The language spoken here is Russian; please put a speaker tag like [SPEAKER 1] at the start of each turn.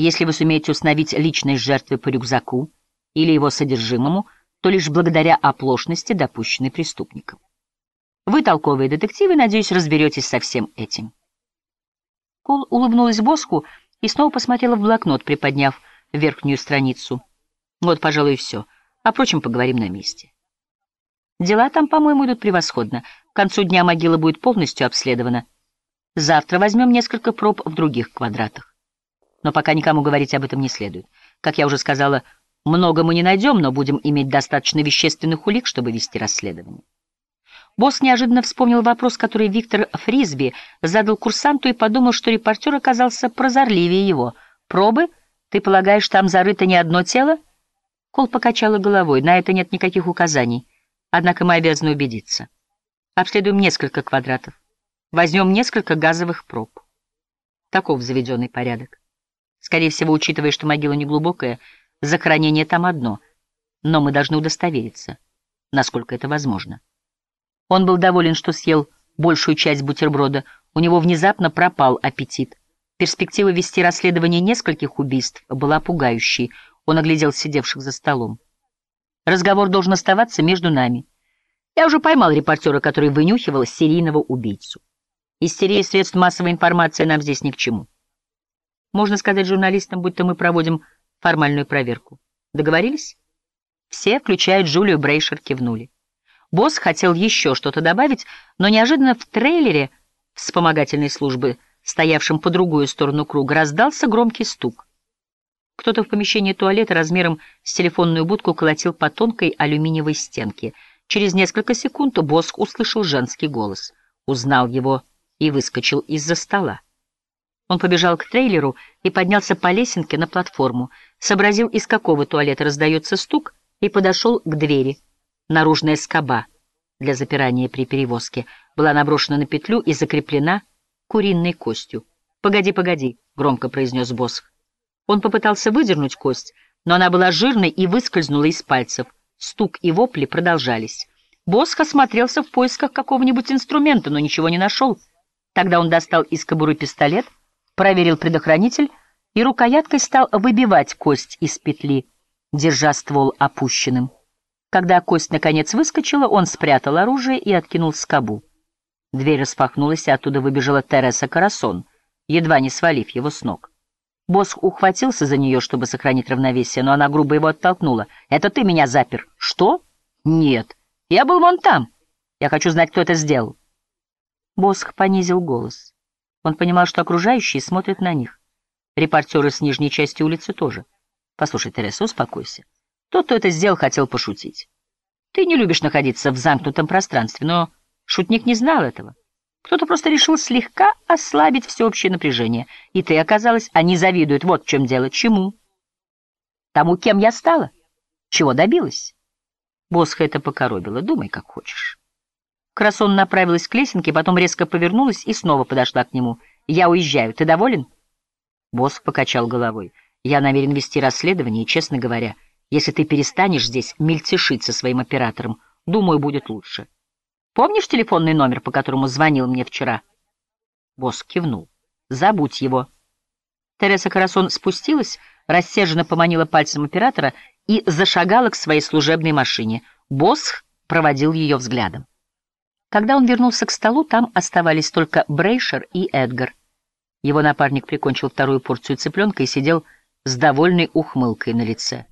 [SPEAKER 1] Если вы сумеете установить личность жертвы по рюкзаку или его содержимому, то лишь благодаря оплошности, допущенной преступником. Вы, толковые детективы, надеюсь, разберетесь со всем этим. Кол улыбнулась Боску и снова посмотрела в блокнот, приподняв верхнюю страницу. Вот, пожалуй, и все. О прочем поговорим на месте. Дела там, по-моему, идут превосходно. К концу дня могила будет полностью обследована. Завтра возьмем несколько проб в других квадратах. Но пока никому говорить об этом не следует. Как я уже сказала, много мы не найдем, но будем иметь достаточно вещественных улик, чтобы вести расследование. Босс неожиданно вспомнил вопрос, который Виктор Фрисби задал курсанту и подумал, что репортер оказался прозорливее его. «Пробы? Ты полагаешь, там зарыто не одно тело?» Кол покачала головой. «На это нет никаких указаний. Однако мы обязаны убедиться. Обследуем несколько квадратов. Возьмем несколько газовых проб. Таков заведенный порядок. Скорее всего, учитывая, что могила неглубокая, захоронение там одно, но мы должны удостовериться, насколько это возможно. Он был доволен, что съел большую часть бутерброда, у него внезапно пропал аппетит. Перспектива вести расследование нескольких убийств была пугающей, он оглядел сидевших за столом. Разговор должен оставаться между нами. Я уже поймал репортера, который вынюхивал серийного убийцу. Истерия средств массовой информации нам здесь ни к чему. Можно сказать журналистам, будто мы проводим формальную проверку. Договорились? Все, включая Джулию Брейшер, кивнули. Босс хотел еще что-то добавить, но неожиданно в трейлере вспомогательной службы, стоявшем по другую сторону круга, раздался громкий стук. Кто-то в помещении туалета размером с телефонную будку колотил по тонкой алюминиевой стенке. Через несколько секунд Босх услышал женский голос, узнал его и выскочил из-за стола. Он побежал к трейлеру и поднялся по лесенке на платформу, сообразил, из какого туалета раздается стук, и подошел к двери. Наружная скоба для запирания при перевозке была наброшена на петлю и закреплена куриной костью. «Погоди, погоди», — громко произнес Босх. Он попытался выдернуть кость, но она была жирной и выскользнула из пальцев. Стук и вопли продолжались. Босх осмотрелся в поисках какого-нибудь инструмента, но ничего не нашел. Тогда он достал из кобуры пистолет, проверил предохранитель и рукояткой стал выбивать кость из петли, держа ствол опущенным. Когда кость наконец выскочила, он спрятал оружие и откинул скобу. Дверь распахнулась, и оттуда выбежала Тереса Карасон, едва не свалив его с ног. Босх ухватился за нее, чтобы сохранить равновесие, но она грубо его оттолкнула. «Это ты меня запер». «Что?» «Нет. Я был вон там. Я хочу знать, кто это сделал». Босх понизил голос. Он понимал, что окружающие смотрят на них. Репортеры с нижней части улицы тоже. «Послушай, Тереса, успокойся. Тот, кто это сделал, хотел пошутить. Ты не любишь находиться в замкнутом пространстве, но шутник не знал этого. Кто-то просто решил слегка ослабить всеобщее напряжение. И ты оказалась, они завидуют. Вот в чем дело. Чему? Тому, кем я стала? Чего добилась? Босха это покоробило. Думай, как хочешь. Красон направилась к лесенке, потом резко повернулась и снова подошла к нему. «Я уезжаю. Ты доволен?» Босх покачал головой. «Я намерен вести расследование, и, честно говоря, если ты перестанешь здесь мельтешить со своим оператором, думаю, будет лучше». Помнишь телефонный номер, по которому звонил мне вчера?» Босс кивнул. «Забудь его». Тереса Карасон спустилась, рассерженно поманила пальцем оператора и зашагала к своей служебной машине. Босс проводил ее взглядом. Когда он вернулся к столу, там оставались только Брейшер и Эдгар. Его напарник прикончил вторую порцию цыпленка и сидел с довольной ухмылкой на лице.